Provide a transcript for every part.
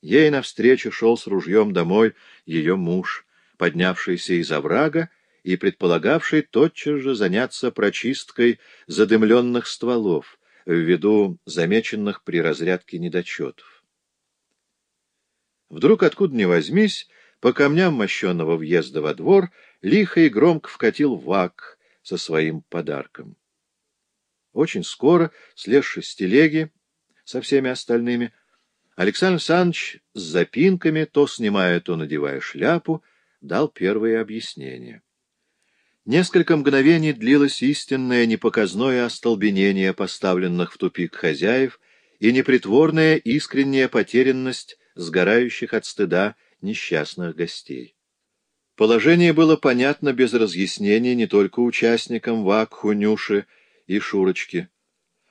Ей навстречу шел с ружьем домой ее муж, поднявшийся из оврага и предполагавший тотчас же заняться прочисткой задымленных стволов, ввиду замеченных при разрядке недочетов. Вдруг, откуда ни возьмись, по камням мощенного въезда во двор лихо и громко вкатил вак со своим подарком. Очень скоро, слезши с телеги со всеми остальными, Александр Александрович с запинками, то снимая, то надевая шляпу, дал первые объяснения. Несколько мгновений длилось истинное непоказное остолбенение поставленных в тупик хозяев и непритворная искренняя потерянность сгорающих от стыда несчастных гостей. Положение было понятно без разъяснений не только участникам Вакху, Нюши и Шурочки.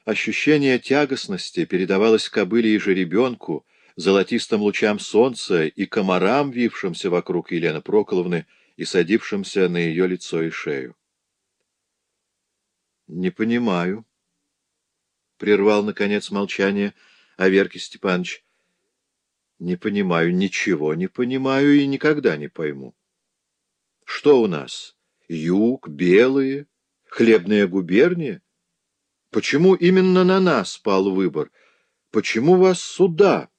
Ощущение тягостности передавалось кобыле и жеребенку, золотистым лучам солнца и комарам, вившимся вокруг Елены Проколовны и садившимся на ее лицо и шею. — Не понимаю, — прервал, наконец, молчание Аверки Степанович. — Не понимаю, ничего не понимаю и никогда не пойму. Что у нас? Юг, белые, хлебная губерния? Почему именно на нас пал выбор? Почему вас сюда,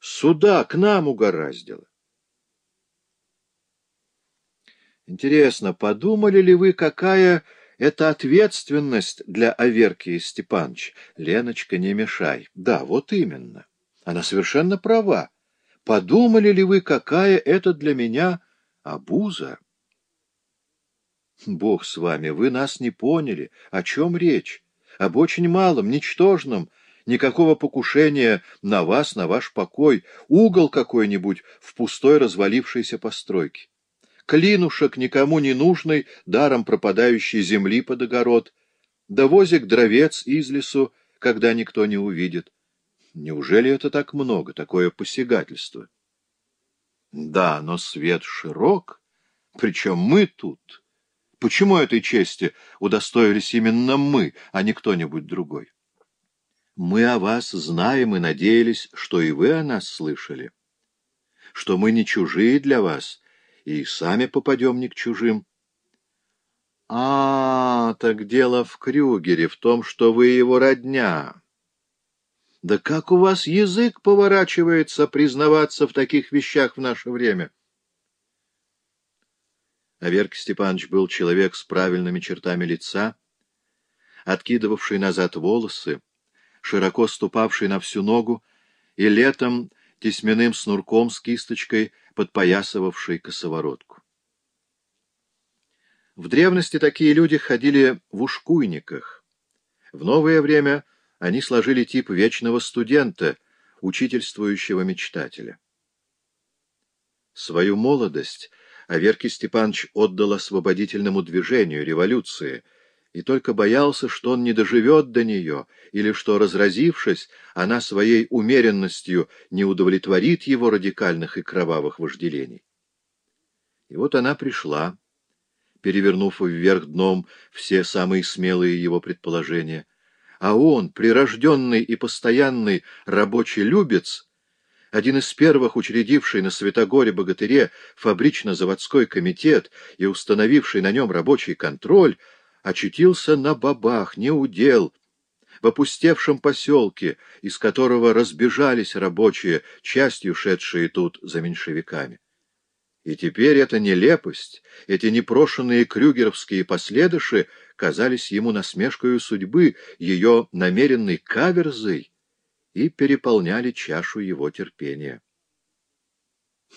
сюда, к нам угораздило? Интересно, подумали ли вы, какая это ответственность для Аверки Степанович? Леночка, не мешай. Да, вот именно. Она совершенно права. Подумали ли вы, какая это для меня обуза? Бог с вами, вы нас не поняли. О чем речь? Об очень малом, ничтожном, никакого покушения на вас, на ваш покой, угол какой-нибудь в пустой развалившейся постройке. Клинушек никому не нужный, даром пропадающей земли под огород, да дровец из лесу, когда никто не увидит. Неужели это так много, такое посягательство? Да, но свет широк, причем мы тут Почему этой чести удостоились именно мы, а не кто-нибудь другой? Мы о вас знаем и надеялись, что и вы о нас слышали, что мы не чужие для вас и сами попадем не к чужим. А, так дело в Крюгере, в том, что вы его родня. Да как у вас язык поворачивается признаваться в таких вещах в наше время? — Аверк Степанович был человек с правильными чертами лица, откидывавший назад волосы, широко ступавший на всю ногу и летом тесьменным снурком с кисточкой, подпоясывавший косоворотку. В древности такие люди ходили в ушкуйниках. В новое время они сложили тип вечного студента, учительствующего мечтателя. Свою молодость а Веркий Степанович отдал освободительному движению, революции, и только боялся, что он не доживет до нее, или что, разразившись, она своей умеренностью не удовлетворит его радикальных и кровавых вожделений. И вот она пришла, перевернув вверх дном все самые смелые его предположения, а он, прирожденный и постоянный рабочий любец, один из первых учредивший на Святогоре-Богатыре фабрично-заводской комитет и установивший на нем рабочий контроль, очутился на бабах, не удел, в опустевшем поселке, из которого разбежались рабочие, частью шедшие тут за меньшевиками. И теперь эта нелепость, эти непрошенные крюгеровские последыши казались ему насмешкою судьбы, ее намеренной каверзой, и переполняли чашу его терпения.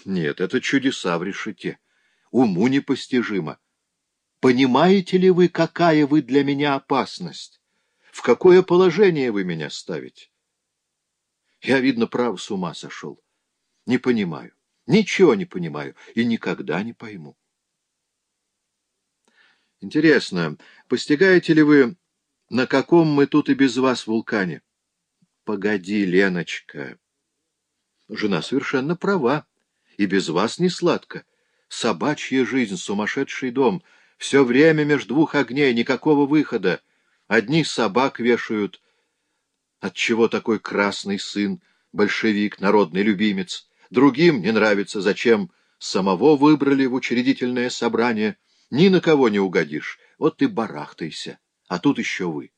Нет, это чудеса в решете, уму непостижимо. Понимаете ли вы, какая вы для меня опасность? В какое положение вы меня ставите? Я, видно, прав с ума сошел. Не понимаю, ничего не понимаю и никогда не пойму. Интересно, постигаете ли вы, на каком мы тут и без вас вулкане? Погоди, Леночка. Жена совершенно права. И без вас не сладко. Собачья жизнь, сумасшедший дом. Все время между двух огней, никакого выхода. Одни собак вешают. Отчего такой красный сын большевик, народный любимец, другим не нравится, зачем самого выбрали в учредительное собрание, ни на кого не угодишь, вот ты барахтайся, а тут еще вы.